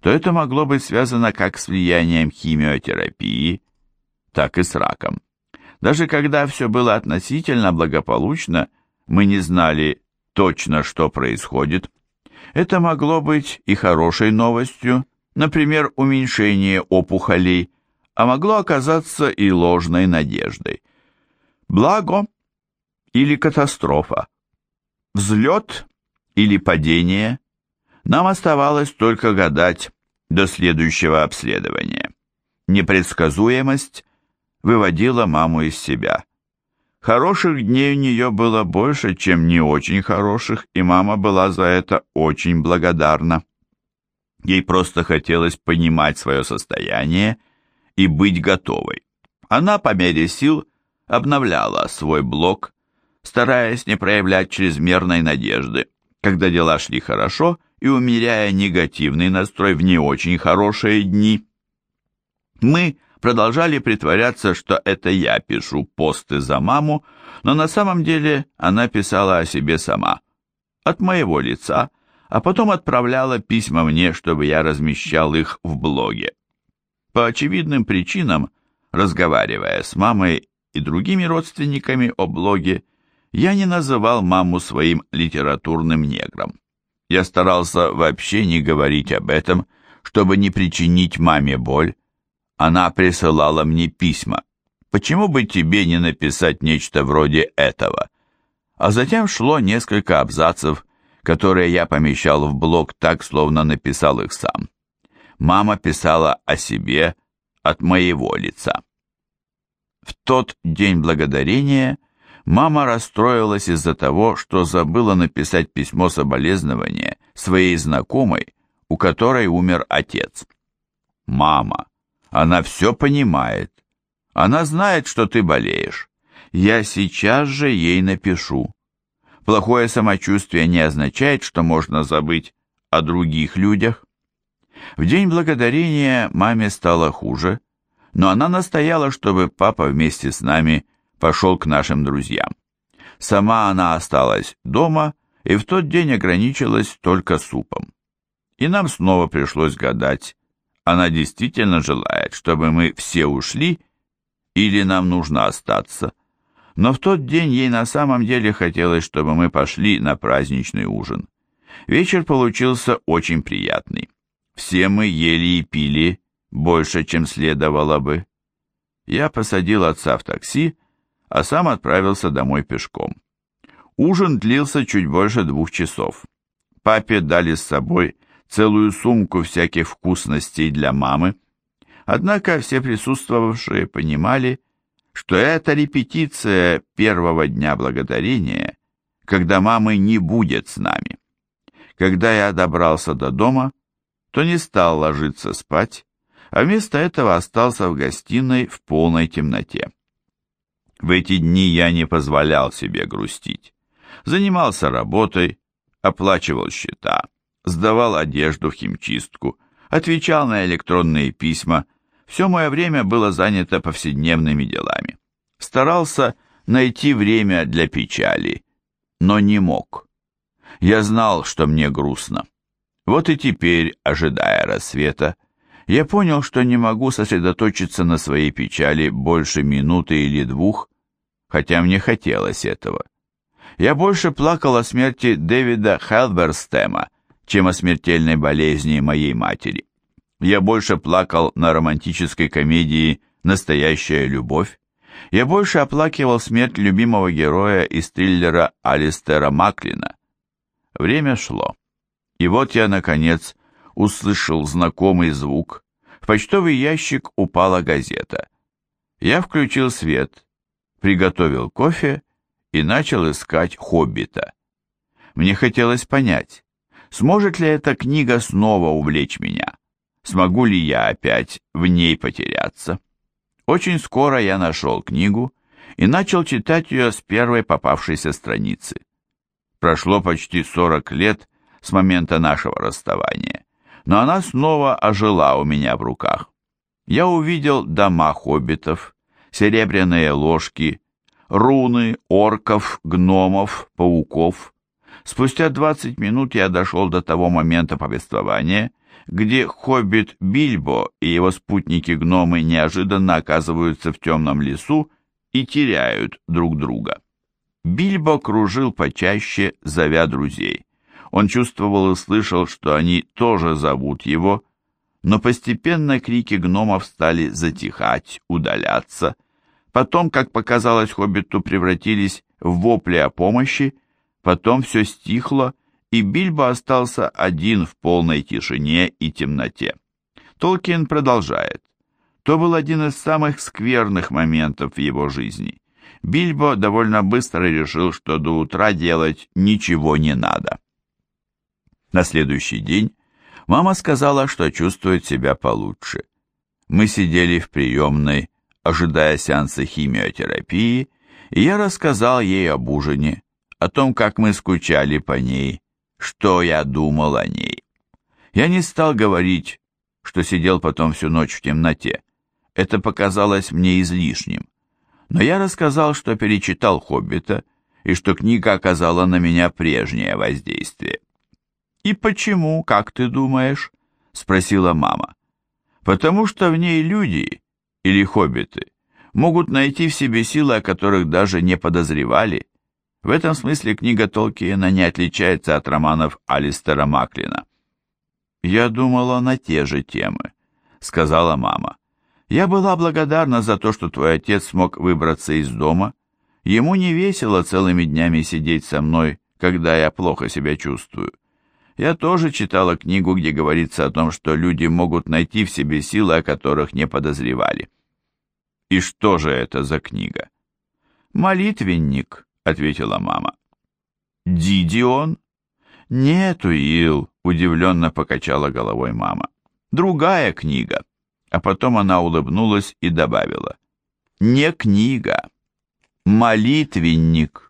то это могло быть связано как с влиянием химиотерапии, так и с раком. Даже когда все было относительно благополучно, мы не знали точно, что происходит. Это могло быть и хорошей новостью, например, уменьшение опухолей, а могло оказаться и ложной надеждой. Благо или катастрофа, взлет или падение, нам оставалось только гадать до следующего обследования. Непредсказуемость выводила маму из себя. Хороших дней у нее было больше, чем не очень хороших, и мама была за это очень благодарна. Ей просто хотелось понимать свое состояние и быть готовой. Она по мере сил обновляла свой блог, стараясь не проявлять чрезмерной надежды, когда дела шли хорошо и умеряя негативный настрой в не очень хорошие дни. Мы продолжали притворяться, что это я пишу посты за маму, но на самом деле она писала о себе сама, от моего лица, а потом отправляла письма мне, чтобы я размещал их в блоге. По очевидным причинам, разговаривая с мамой и другими родственниками о блоге, я не называл маму своим литературным негром. Я старался вообще не говорить об этом, чтобы не причинить маме боль. Она присылала мне письма. Почему бы тебе не написать нечто вроде этого? А затем шло несколько абзацев, которые я помещал в блог так, словно написал их сам. Мама писала о себе от моего лица. В тот день благодарения Мама расстроилась из-за того, что забыла написать письмо соболезнования своей знакомой, у которой умер отец. «Мама, она все понимает. Она знает, что ты болеешь. Я сейчас же ей напишу. Плохое самочувствие не означает, что можно забыть о других людях». В день благодарения маме стало хуже, но она настояла, чтобы папа вместе с нами пошел к нашим друзьям. Сама она осталась дома и в тот день ограничилась только супом. И нам снова пришлось гадать, она действительно желает, чтобы мы все ушли, или нам нужно остаться. Но в тот день ей на самом деле хотелось, чтобы мы пошли на праздничный ужин. Вечер получился очень приятный. Все мы ели и пили больше, чем следовало бы. Я посадил отца в такси, а сам отправился домой пешком. Ужин длился чуть больше двух часов. Папе дали с собой целую сумку всяких вкусностей для мамы, однако все присутствовавшие понимали, что это репетиция первого дня благодарения, когда мамы не будет с нами. Когда я добрался до дома, то не стал ложиться спать, а вместо этого остался в гостиной в полной темноте. В эти дни я не позволял себе грустить. Занимался работой, оплачивал счета, сдавал одежду в химчистку, отвечал на электронные письма. Все мое время было занято повседневными делами. Старался найти время для печали, но не мог. Я знал, что мне грустно. Вот и теперь, ожидая рассвета, я понял, что не могу сосредоточиться на своей печали больше минуты или двух, хотя мне хотелось этого. Я больше плакал о смерти Дэвида Хелберстема, чем о смертельной болезни моей матери. Я больше плакал на романтической комедии «Настоящая любовь». Я больше оплакивал смерть любимого героя из триллера Алистера Маклина. Время шло. И вот я, наконец, услышал знакомый звук. В почтовый ящик упала газета. Я включил свет, приготовил кофе и начал искать «Хоббита». Мне хотелось понять, сможет ли эта книга снова увлечь меня, смогу ли я опять в ней потеряться. Очень скоро я нашел книгу и начал читать ее с первой попавшейся страницы. Прошло почти 40 лет с момента нашего расставания, но она снова ожила у меня в руках. Я увидел дома хоббитов, серебряные ложки, руны, орков, гномов, пауков. Спустя 20 минут я дошел до того момента повествования, где хоббит Бильбо и его спутники-гномы неожиданно оказываются в темном лесу и теряют друг друга. Бильбо кружил почаще, зовя друзей. Он чувствовал и слышал, что они тоже зовут его, но постепенно крики гномов стали затихать, удаляться. Потом, как показалось хоббиту, превратились в вопли о помощи, потом все стихло, и Бильбо остался один в полной тишине и темноте. Толкин продолжает. То был один из самых скверных моментов в его жизни. Бильбо довольно быстро решил, что до утра делать ничего не надо. На следующий день мама сказала, что чувствует себя получше. Мы сидели в приемной, ожидая сеанса химиотерапии, и я рассказал ей об ужине, о том, как мы скучали по ней, что я думал о ней. Я не стал говорить, что сидел потом всю ночь в темноте. Это показалось мне излишним. Но я рассказал, что перечитал «Хоббита» и что книга оказала на меня прежнее воздействие. «И почему, как ты думаешь?» — спросила мама. «Потому что в ней люди, или хоббиты, могут найти в себе силы, о которых даже не подозревали. В этом смысле книга Толкиена не отличается от романов Алистера Маклина. «Я думала на те же темы», — сказала мама. «Я была благодарна за то, что твой отец смог выбраться из дома. Ему не весело целыми днями сидеть со мной, когда я плохо себя чувствую. Я тоже читала книгу, где говорится о том, что люди могут найти в себе силы, о которых не подозревали. И что же это за книга? Молитвенник, ответила мама. Дидион? Нет, Уилл, удивленно покачала головой мама. Другая книга. А потом она улыбнулась и добавила. Не книга, молитвенник.